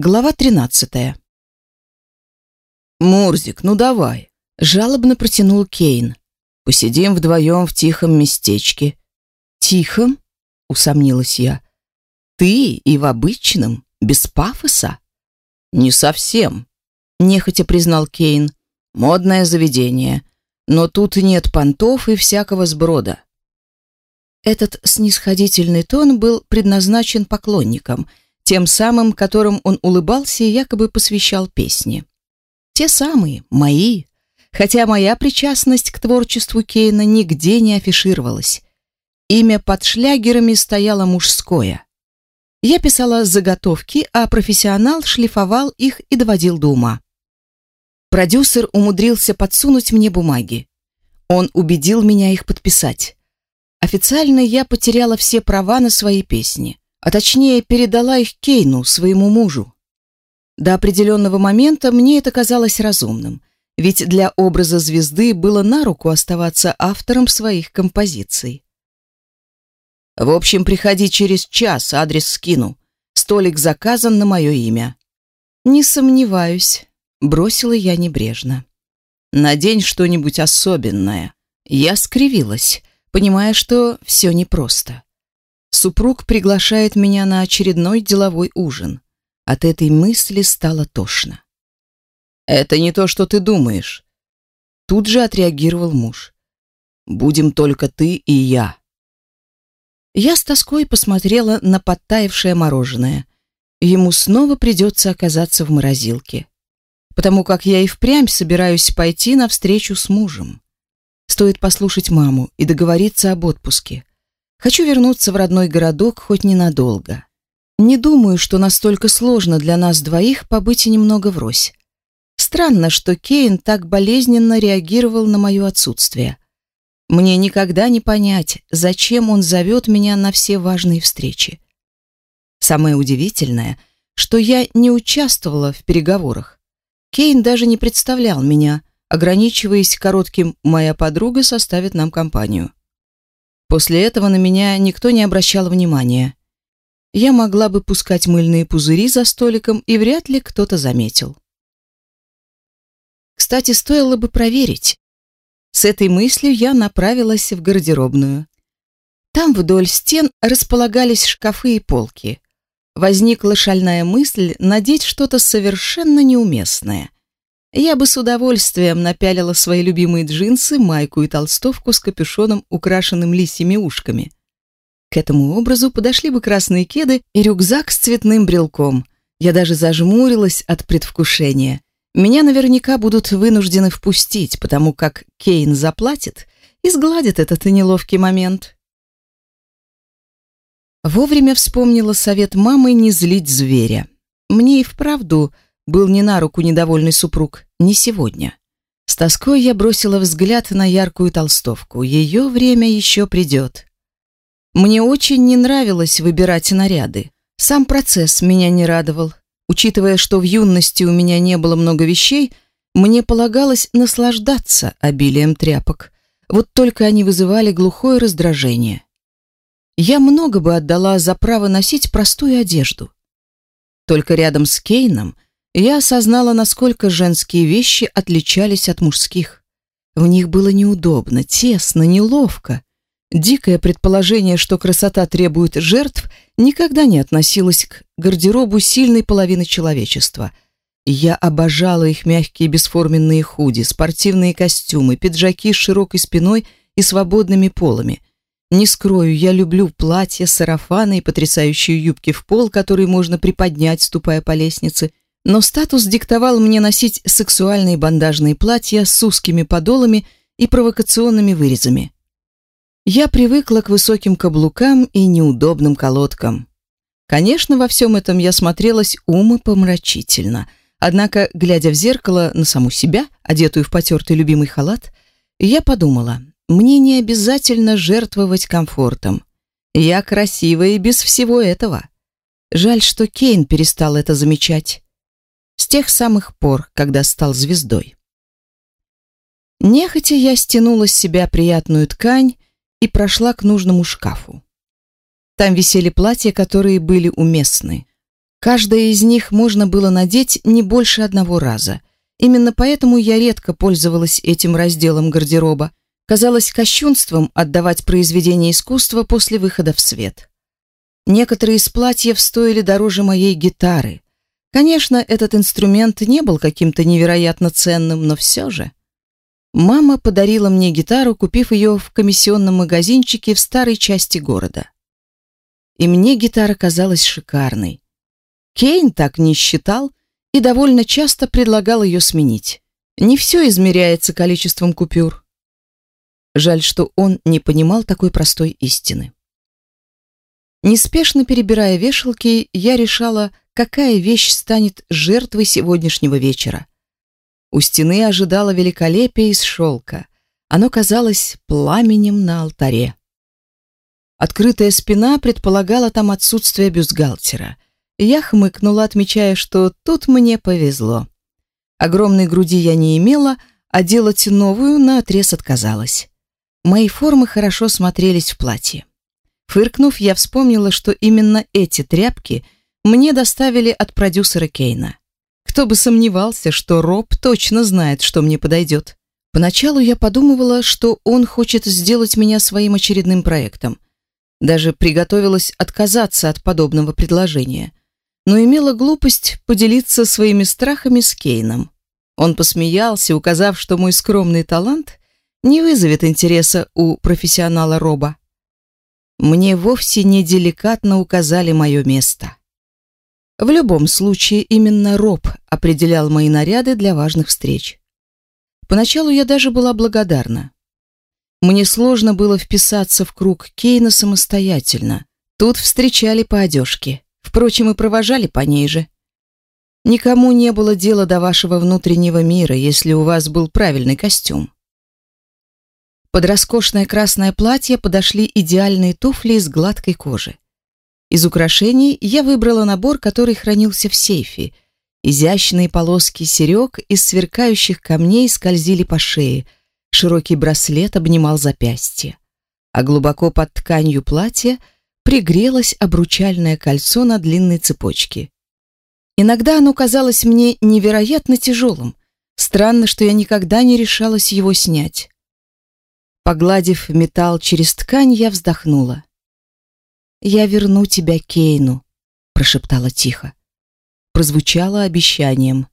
Глава 13. «Мурзик, ну давай!» — жалобно протянул Кейн. «Посидим вдвоем в тихом местечке». «Тихом?» — усомнилась я. «Ты и в обычном, без пафоса?» «Не совсем», — нехотя признал Кейн. «Модное заведение, но тут нет понтов и всякого сброда». Этот снисходительный тон был предназначен поклонникам — тем самым, которым он улыбался и якобы посвящал песни. Те самые, мои, хотя моя причастность к творчеству Кейна нигде не афишировалась. Имя под шлягерами стояло мужское. Я писала заготовки, а профессионал шлифовал их и доводил до ума. Продюсер умудрился подсунуть мне бумаги. Он убедил меня их подписать. Официально я потеряла все права на свои песни а точнее передала их Кейну, своему мужу. До определенного момента мне это казалось разумным, ведь для образа звезды было на руку оставаться автором своих композиций. В общем, приходи через час, адрес скину. Столик заказан на мое имя. Не сомневаюсь, бросила я небрежно. Надень что-нибудь особенное. Я скривилась, понимая, что все непросто. Супруг приглашает меня на очередной деловой ужин. От этой мысли стало тошно. «Это не то, что ты думаешь», — тут же отреагировал муж. «Будем только ты и я». Я с тоской посмотрела на подтаявшее мороженое. Ему снова придется оказаться в морозилке, потому как я и впрямь собираюсь пойти на встречу с мужем. Стоит послушать маму и договориться об отпуске. Хочу вернуться в родной городок хоть ненадолго. Не думаю, что настолько сложно для нас двоих побыть немного врозь. Странно, что Кейн так болезненно реагировал на мое отсутствие. Мне никогда не понять, зачем он зовет меня на все важные встречи. Самое удивительное, что я не участвовала в переговорах. Кейн даже не представлял меня, ограничиваясь коротким «моя подруга составит нам компанию». После этого на меня никто не обращал внимания. Я могла бы пускать мыльные пузыри за столиком, и вряд ли кто-то заметил. Кстати, стоило бы проверить. С этой мыслью я направилась в гардеробную. Там вдоль стен располагались шкафы и полки. Возникла шальная мысль надеть что-то совершенно неуместное. Я бы с удовольствием напялила свои любимые джинсы, майку и толстовку с капюшоном, украшенным лисьими ушками. К этому образу подошли бы красные кеды и рюкзак с цветным брелком. Я даже зажмурилась от предвкушения. Меня наверняка будут вынуждены впустить, потому как Кейн заплатит и сгладит этот неловкий момент. Вовремя вспомнила совет мамы не злить зверя. Мне и вправду был не на руку недовольный супруг, не сегодня. С тоской я бросила взгляд на яркую толстовку. Ее время еще придет. Мне очень не нравилось выбирать наряды. Сам процесс меня не радовал. Учитывая, что в юности у меня не было много вещей, мне полагалось наслаждаться обилием тряпок. Вот только они вызывали глухое раздражение. Я много бы отдала за право носить простую одежду. Только рядом с Кейном – я осознала, насколько женские вещи отличались от мужских. В них было неудобно, тесно, неловко. Дикое предположение, что красота требует жертв, никогда не относилось к гардеробу сильной половины человечества. Я обожала их мягкие бесформенные худи, спортивные костюмы, пиджаки с широкой спиной и свободными полами. Не скрою, я люблю платья, сарафаны и потрясающие юбки в пол, которые можно приподнять, ступая по лестнице – но статус диктовал мне носить сексуальные бандажные платья с узкими подолами и провокационными вырезами. Я привыкла к высоким каблукам и неудобным колодкам. Конечно, во всем этом я смотрелась умопомрачительно. Однако, глядя в зеркало на саму себя, одетую в потертый любимый халат, я подумала, мне не обязательно жертвовать комфортом. Я красивая и без всего этого. Жаль, что Кейн перестал это замечать с тех самых пор, когда стал звездой. Нехотя я стянула с себя приятную ткань и прошла к нужному шкафу. Там висели платья, которые были уместны. Каждая из них можно было надеть не больше одного раза. Именно поэтому я редко пользовалась этим разделом гардероба. Казалось кощунством отдавать произведение искусства после выхода в свет. Некоторые из платьев стоили дороже моей гитары. Конечно, этот инструмент не был каким-то невероятно ценным, но все же. Мама подарила мне гитару, купив ее в комиссионном магазинчике в старой части города. И мне гитара казалась шикарной. Кейн так не считал и довольно часто предлагал ее сменить. Не все измеряется количеством купюр. Жаль, что он не понимал такой простой истины. Неспешно перебирая вешалки, я решала, какая вещь станет жертвой сегодняшнего вечера. У стены ожидало великолепие из шелка. Оно казалось пламенем на алтаре. Открытая спина предполагала там отсутствие бюстгальтера — я хмыкнула, отмечая, что тут мне повезло. Огромной груди я не имела, а делать новую наотрез отказалась. Мои формы хорошо смотрелись в платье. Фыркнув, я вспомнила, что именно эти тряпки мне доставили от продюсера Кейна. Кто бы сомневался, что Роб точно знает, что мне подойдет. Поначалу я подумывала, что он хочет сделать меня своим очередным проектом. Даже приготовилась отказаться от подобного предложения но имела глупость поделиться своими страхами с Кейном. Он посмеялся, указав, что мой скромный талант не вызовет интереса у профессионала Роба. Мне вовсе не деликатно указали мое место. В любом случае, именно Роб определял мои наряды для важных встреч. Поначалу я даже была благодарна. Мне сложно было вписаться в круг Кейна самостоятельно. Тут встречали по одежке. Впрочем, и провожали по ней же. Никому не было дела до вашего внутреннего мира, если у вас был правильный костюм. Под роскошное красное платье подошли идеальные туфли из гладкой кожи. Из украшений я выбрала набор, который хранился в сейфе. Изящные полоски серег из сверкающих камней скользили по шее, широкий браслет обнимал запястье, а глубоко под тканью платья – пригрелось обручальное кольцо на длинной цепочке. Иногда оно казалось мне невероятно тяжелым. Странно, что я никогда не решалась его снять. Погладив металл через ткань, я вздохнула. «Я верну тебя Кейну», — прошептала тихо. Прозвучало обещанием.